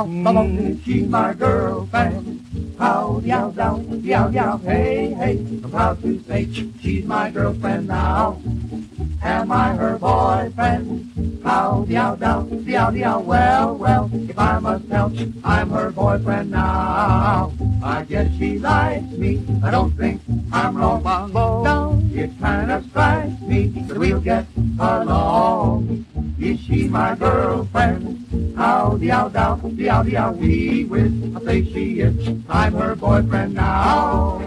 Come on, is she my girlfriend? How yow dow, yow yow, hey hey. I'm proud to say she's my girlfriend now. Am I her boyfriend? How yow dow, yow yow, well well. If I must tell, I'm her boyfriend now. I guess she likes me. I don't think I'm wrong. No, it kind of strikes me that we'll get along. Is she my girlfriend? How the ow dow, the ow the ow wee whiz. I say she is. I'm her boyfriend now.